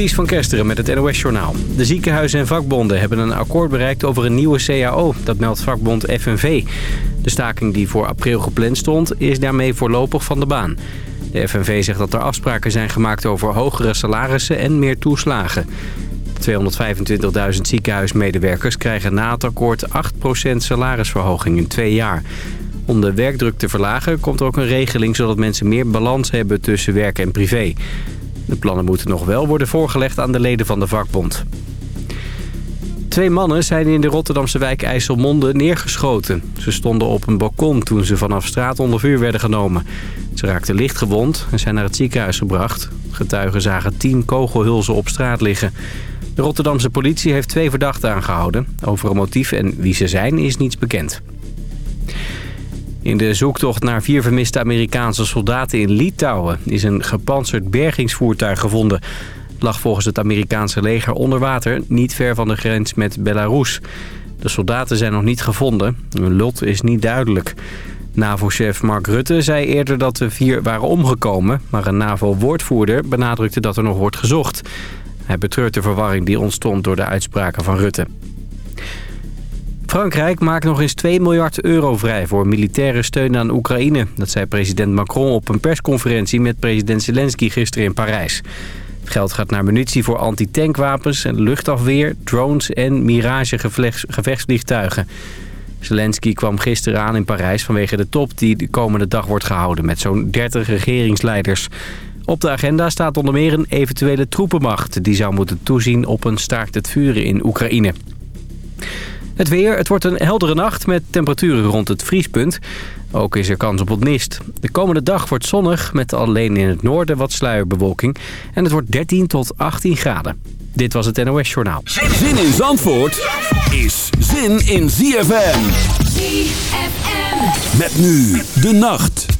Ties van Kesteren met het NOS-journaal. De ziekenhuizen en vakbonden hebben een akkoord bereikt over een nieuwe CAO. Dat meldt vakbond FNV. De staking die voor april gepland stond, is daarmee voorlopig van de baan. De FNV zegt dat er afspraken zijn gemaakt over hogere salarissen en meer toeslagen. 225.000 ziekenhuismedewerkers krijgen na het akkoord 8% salarisverhoging in twee jaar. Om de werkdruk te verlagen komt er ook een regeling... zodat mensen meer balans hebben tussen werk en privé. De plannen moeten nog wel worden voorgelegd aan de leden van de vakbond. Twee mannen zijn in de Rotterdamse wijk IJsselmonde neergeschoten. Ze stonden op een balkon toen ze vanaf straat onder vuur werden genomen. Ze raakten licht gewond en zijn naar het ziekenhuis gebracht. Getuigen zagen tien kogelhulzen op straat liggen. De Rotterdamse politie heeft twee verdachten aangehouden. Over een motief en wie ze zijn is niets bekend. In de zoektocht naar vier vermiste Amerikaanse soldaten in Litouwen... is een gepantserd bergingsvoertuig gevonden. Het lag volgens het Amerikaanse leger onder water... niet ver van de grens met Belarus. De soldaten zijn nog niet gevonden. Hun lot is niet duidelijk. NAVO-chef Mark Rutte zei eerder dat de vier waren omgekomen... maar een NAVO-woordvoerder benadrukte dat er nog wordt gezocht. Hij betreurt de verwarring die ontstond door de uitspraken van Rutte. Frankrijk maakt nog eens 2 miljard euro vrij voor militaire steun aan Oekraïne. Dat zei president Macron op een persconferentie met president Zelensky gisteren in Parijs. Het geld gaat naar munitie voor antitankwapens, luchtafweer, drones en Mirage-gevechtsvliegtuigen. Zelensky kwam gisteren aan in Parijs vanwege de top die de komende dag wordt gehouden met zo'n 30 regeringsleiders. Op de agenda staat onder meer een eventuele troepenmacht die zou moeten toezien op een staakt het vuren in Oekraïne. Het weer, het wordt een heldere nacht met temperaturen rond het vriespunt. Ook is er kans op wat mist. De komende dag wordt zonnig met alleen in het noorden wat sluierbewolking. En het wordt 13 tot 18 graden. Dit was het NOS Journaal. Zin in Zandvoort is zin in ZFM. ZFM. Met nu de nacht.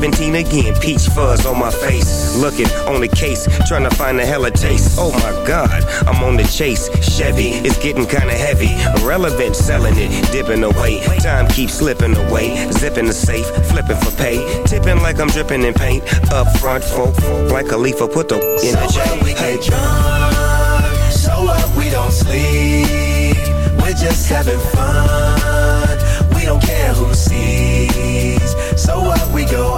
17 again. Peach fuzz on my face. Looking on the case, trying to find the hella taste. Oh my god, I'm on the chase. Chevy, it's getting kinda heavy. Irrelevant, selling it, dipping away. Time keeps slipping away. Zipping the safe, flipping for pay. Tipping like I'm dripping in paint. Up front, folk, like a leaf, put the in So the what we Hey. get drunk, so what we don't sleep. We're just having fun. We don't care who sees. So what we go